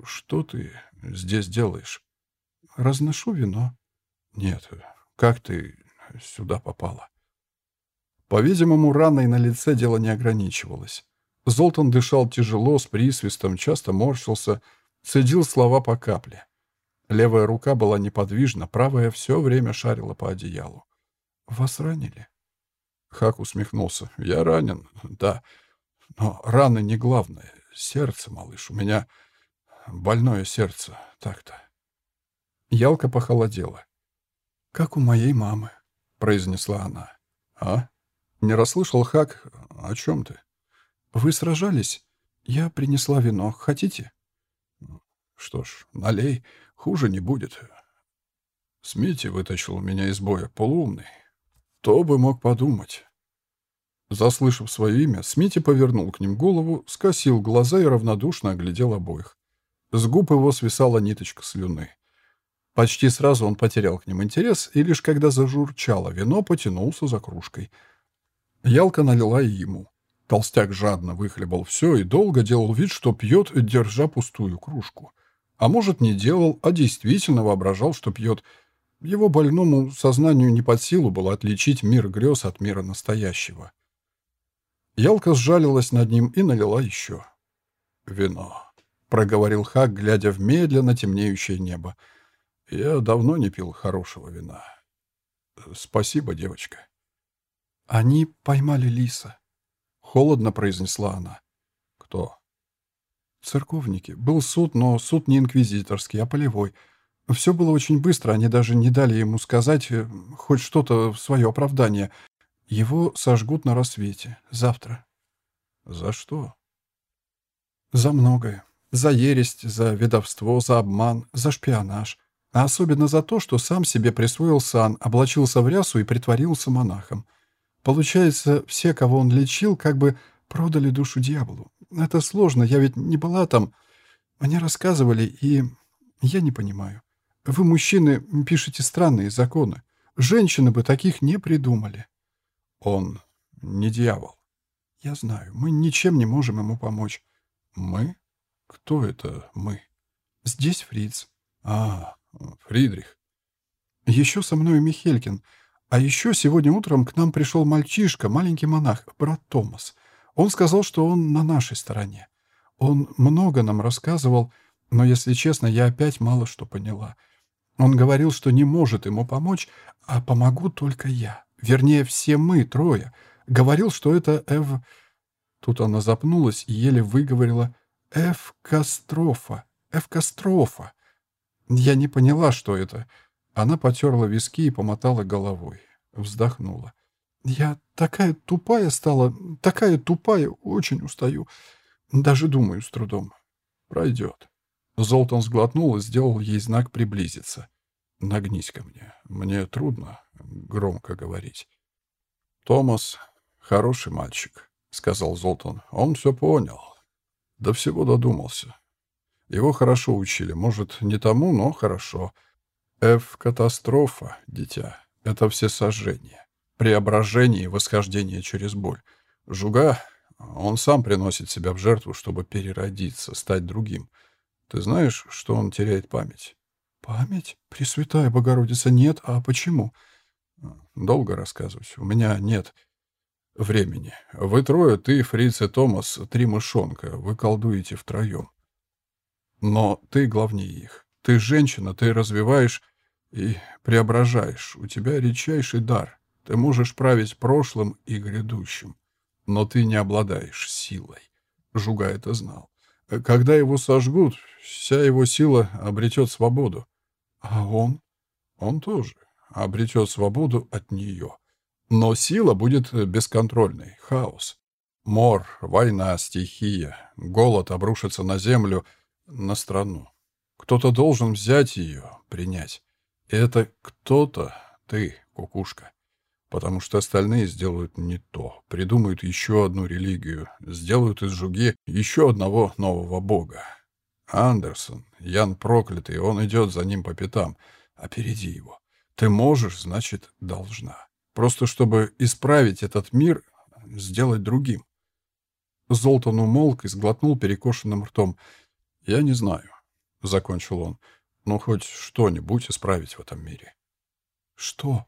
Что ты здесь делаешь?» «Разношу вино». «Нет, как ты сюда попала?» По-видимому, раной на лице дело не ограничивалось. Золтан дышал тяжело, с присвистом, часто морщился, цедил слова по капле. Левая рука была неподвижна, правая все время шарила по одеялу. «Вас ранили?» Хак усмехнулся. «Я ранен, да. Но раны не главное. Сердце, малыш. У меня больное сердце. Так-то». Ялка похолодела. «Как у моей мамы», — произнесла она. «А? Не расслышал Хак. О чем ты?» «Вы сражались? Я принесла вино. Хотите?» «Что ж, налей. Хуже не будет». Смити вытащил меня из боя, полуумный. Кто бы мог подумать? Заслышав свое имя, Смити повернул к ним голову, скосил глаза и равнодушно оглядел обоих. С губ его свисала ниточка слюны. Почти сразу он потерял к ним интерес, и лишь когда зажурчало вино, потянулся за кружкой. Ялка налила и ему. Толстяк жадно выхлебал все и долго делал вид, что пьет, держа пустую кружку. А может, не делал, а действительно воображал, что пьет — его больному сознанию не под силу было отличить мир грез от мира настоящего. Ялка сжалилась над ним и налила еще. «Вино», — проговорил Хак, глядя в медленно темнеющее небо. «Я давно не пил хорошего вина. Спасибо, девочка». «Они поймали лиса», — холодно произнесла она. «Кто?» «Церковники. Был суд, но суд не инквизиторский, а полевой. Все было очень быстро, они даже не дали ему сказать э, хоть что-то в свое оправдание. Его сожгут на рассвете. Завтра. За что? За многое. За ересь, за ведовство, за обман, за шпионаж. А особенно за то, что сам себе присвоил сан, облачился в рясу и притворился монахом. Получается, все, кого он лечил, как бы продали душу дьяволу. Это сложно, я ведь не была там. Мне рассказывали, и я не понимаю. Вы, мужчины, пишете странные законы. Женщины бы таких не придумали. Он не дьявол. Я знаю, мы ничем не можем ему помочь. Мы? Кто это мы? Здесь Фриц. А, Фридрих. Еще со мной Михелькин. А еще сегодня утром к нам пришел мальчишка, маленький монах, брат Томас. Он сказал, что он на нашей стороне. Он много нам рассказывал, но, если честно, я опять мало что поняла — он говорил, что не может ему помочь, а помогу только я. Вернее, все мы, трое. Говорил, что это Эв... Тут она запнулась и еле выговорила «Эвкастрофа, Эвкастрофа». Я не поняла, что это. Она потерла виски и помотала головой. Вздохнула. «Я такая тупая стала, такая тупая, очень устаю. Даже думаю с трудом. Пройдет». Золтан сглотнул и сделал ей знак приблизиться. «Нагнись ко мне. Мне трудно громко говорить». Томас «Хороший мальчик», — сказал Золтан. «Он все понял. До всего додумался. Его хорошо учили. Может, не тому, но хорошо. F — катастрофа, дитя. Это все сожжение, преображение и восхождение через боль. Жуга, он сам приносит себя в жертву, чтобы переродиться, стать другим. Ты знаешь, что он теряет память? Память? Пресвятая Богородица, нет. А почему? Долго рассказывать. У меня нет времени. Вы трое, ты, Фриц и Томас, три мышонка. Вы колдуете втроем. Но ты главнее их. Ты женщина, ты развиваешь и преображаешь. У тебя редчайший дар. Ты можешь править прошлым и грядущим. Но ты не обладаешь силой. Жуга это знал. Когда его сожгут, вся его сила обретет свободу. А он? Он тоже обретет свободу от нее. Но сила будет бесконтрольной, хаос. Мор, война, стихия, голод обрушится на землю, на страну. Кто-то должен взять ее, принять. Это кто-то ты, кукушка. Потому что остальные сделают не то, придумают еще одну религию, сделают из Жуги еще одного нового бога. Андерсон, Ян проклятый, он идет за ним по пятам. Опереди его. Ты можешь, значит, должна. Просто чтобы исправить этот мир, сделать другим. Золтан умолк и сглотнул перекошенным ртом. «Я не знаю», — закончил он, — «но хоть что-нибудь исправить в этом мире». «Что?»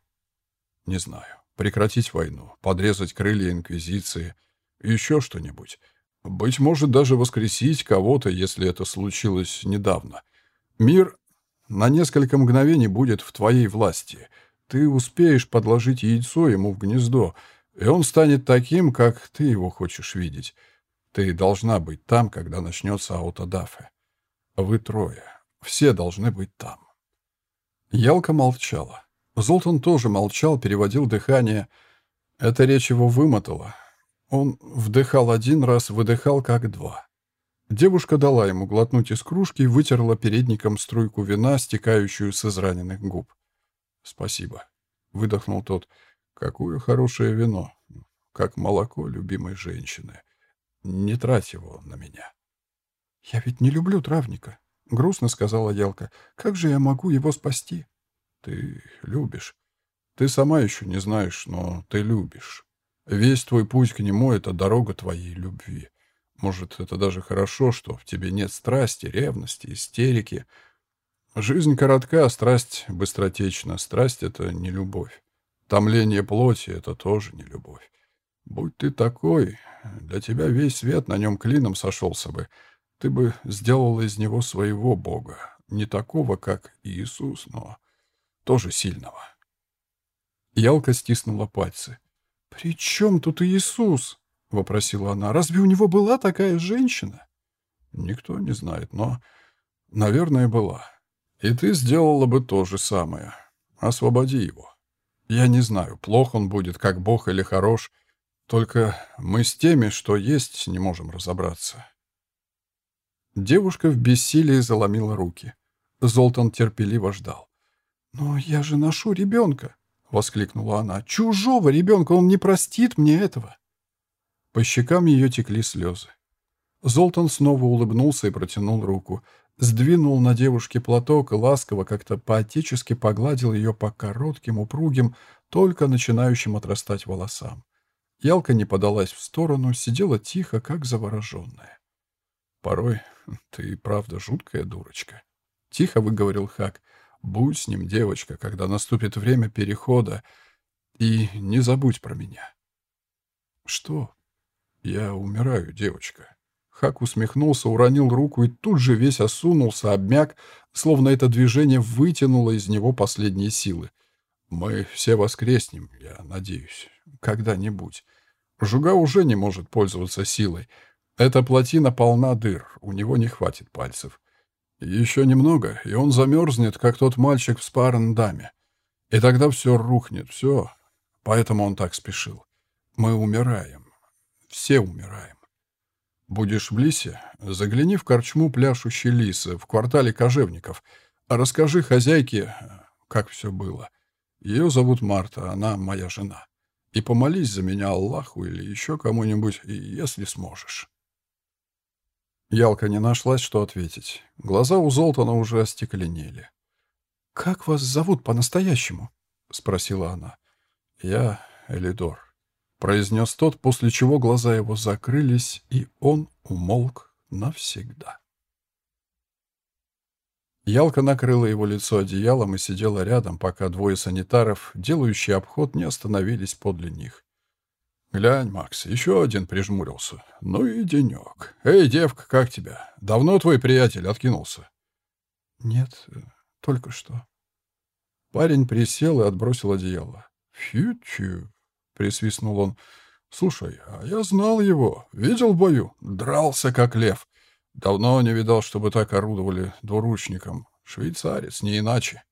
«Не знаю. Прекратить войну, подрезать крылья Инквизиции, еще что-нибудь. Быть может, даже воскресить кого-то, если это случилось недавно. Мир на несколько мгновений будет в твоей власти. Ты успеешь подложить яйцо ему в гнездо, и он станет таким, как ты его хочешь видеть. Ты должна быть там, когда начнется аутодафе. Вы трое. Все должны быть там. Ялка молчала. Золтан тоже молчал, переводил дыхание. Эта речь его вымотала. Он вдыхал один раз, выдыхал как два. Девушка дала ему глотнуть из кружки и вытерла передником струйку вина, стекающую с израненных губ. «Спасибо», — выдохнул тот. «Какое хорошее вино, как молоко любимой женщины. Не трать его на меня». «Я ведь не люблю травника», — грустно сказала Ялка. «Как же я могу его спасти?» Ты любишь. Ты сама еще не знаешь, но ты любишь. Весь твой путь к нему — это дорога твоей любви. Может, это даже хорошо, что в тебе нет страсти, ревности, истерики. Жизнь коротка, страсть быстротечна. Страсть — это не любовь. Томление плоти — это тоже не любовь. Будь ты такой, для тебя весь свет на нем клином сошелся бы. Ты бы сделал из него своего Бога. Не такого, как Иисус, но тоже сильного. Ялка стиснула пальцы. «При чем тут Иисус?» — вопросила она. «Разве у него была такая женщина?» «Никто не знает, но, наверное, была. И ты сделала бы то же самое. Освободи его. Я не знаю, плох он будет, как Бог или хорош, только мы с теми, что есть, не можем разобраться». Девушка в бессилии заломила руки. Золтан терпеливо ждал. «Но я же ношу ребенка!» — воскликнула она. «Чужого ребенка! Он не простит мне этого!» По щекам ее текли слезы. Золтан снова улыбнулся и протянул руку. Сдвинул на девушке платок и ласково как-то поотечески погладил ее по коротким, упругим, только начинающим отрастать волосам. Ялка не подалась в сторону, сидела тихо, как завороженная. «Порой ты правда жуткая дурочка», — тихо выговорил Хак. Будь с ним, девочка, когда наступит время перехода, и не забудь про меня. Что? Я умираю, девочка. Хак усмехнулся, уронил руку и тут же весь осунулся, обмяк, словно это движение вытянуло из него последние силы. Мы все воскреснем, я надеюсь, когда-нибудь. Жуга уже не может пользоваться силой. Эта плотина полна дыр, у него не хватит пальцев. Еще немного, и он замерзнет, как тот мальчик в Спарендаме. И тогда все рухнет, все. Поэтому он так спешил. Мы умираем. Все умираем. Будешь в Лисе, загляни в корчму пляшущей лисы в квартале кожевников. Расскажи хозяйке, как все было. Ее зовут Марта, она моя жена. И помолись за меня Аллаху или еще кому-нибудь, если сможешь». Ялка не нашлась, что ответить. Глаза у Золтана уже остекленели. «Как вас зовут по-настоящему?» — спросила она. «Я Элидор», — произнес тот, после чего глаза его закрылись, и он умолк навсегда. Ялка накрыла его лицо одеялом и сидела рядом, пока двое санитаров, делающие обход, не остановились подле них. «Глянь, Макс, еще один прижмурился. Ну и денек. Эй, девка, как тебя? Давно твой приятель откинулся?» «Нет, только что». Парень присел и отбросил одеяло. «Фью-чу!» — присвистнул он. «Слушай, а я знал его. Видел в бою? Дрался, как лев. Давно не видал, чтобы так орудовали двуручником. Швейцарец, не иначе».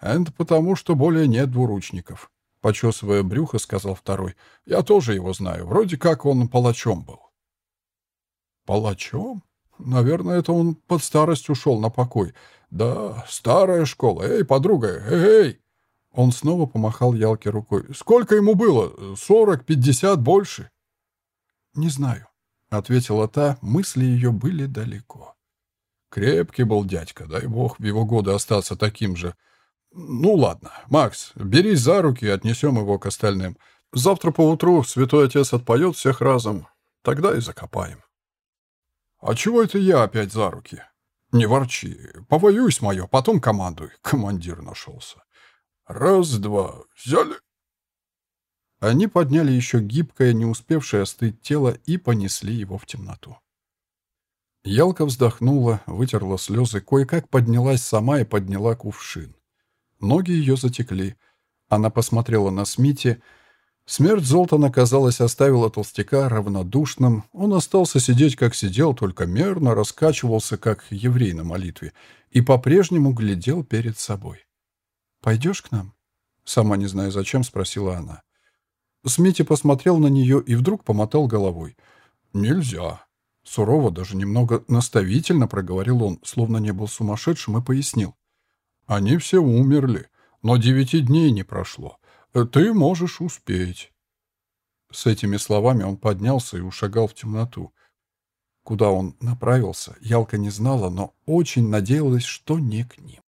«Это потому, что более нет двуручников», — почесывая брюхо, сказал второй. «Я тоже его знаю. Вроде как он палачом был». «Палачом? Наверное, это он под старость ушел на покой. Да, старая школа. Эй, подруга, эй, эй!» Он снова помахал Ялке рукой. «Сколько ему было? Сорок, пятьдесят, больше?» «Не знаю», — ответила та. Мысли ее были далеко. Крепкий был дядька, дай бог в его годы остаться таким же. Ну ладно, Макс, берись за руки и отнесем его к остальным. Завтра поутру святой отец отпоет всех разом. Тогда и закопаем. А чего это я опять за руки? Не ворчи. Повоюсь мое, потом командуй. Командир нашелся. Раз-два. Взяли. Они подняли еще гибкое, не успевшее остыть тело и понесли его в темноту. Ялка вздохнула, вытерла слезы, кое-как поднялась сама и подняла кувшин. Ноги ее затекли. Она посмотрела на Смити. Смерть Золтана, казалось, оставила толстяка равнодушным. Он остался сидеть, как сидел, только мерно раскачивался, как еврей на молитве, и по-прежнему глядел перед собой. «Пойдешь к нам?» Сама не зная зачем, спросила она. Смити посмотрел на нее и вдруг помотал головой. «Нельзя». Сурово, даже немного наставительно проговорил он, словно не был сумасшедшим, и пояснил. «Они все умерли, но девяти дней не прошло. Ты можешь успеть». С этими словами он поднялся и ушагал в темноту. Куда он направился, Ялка не знала, но очень надеялась, что не к ним.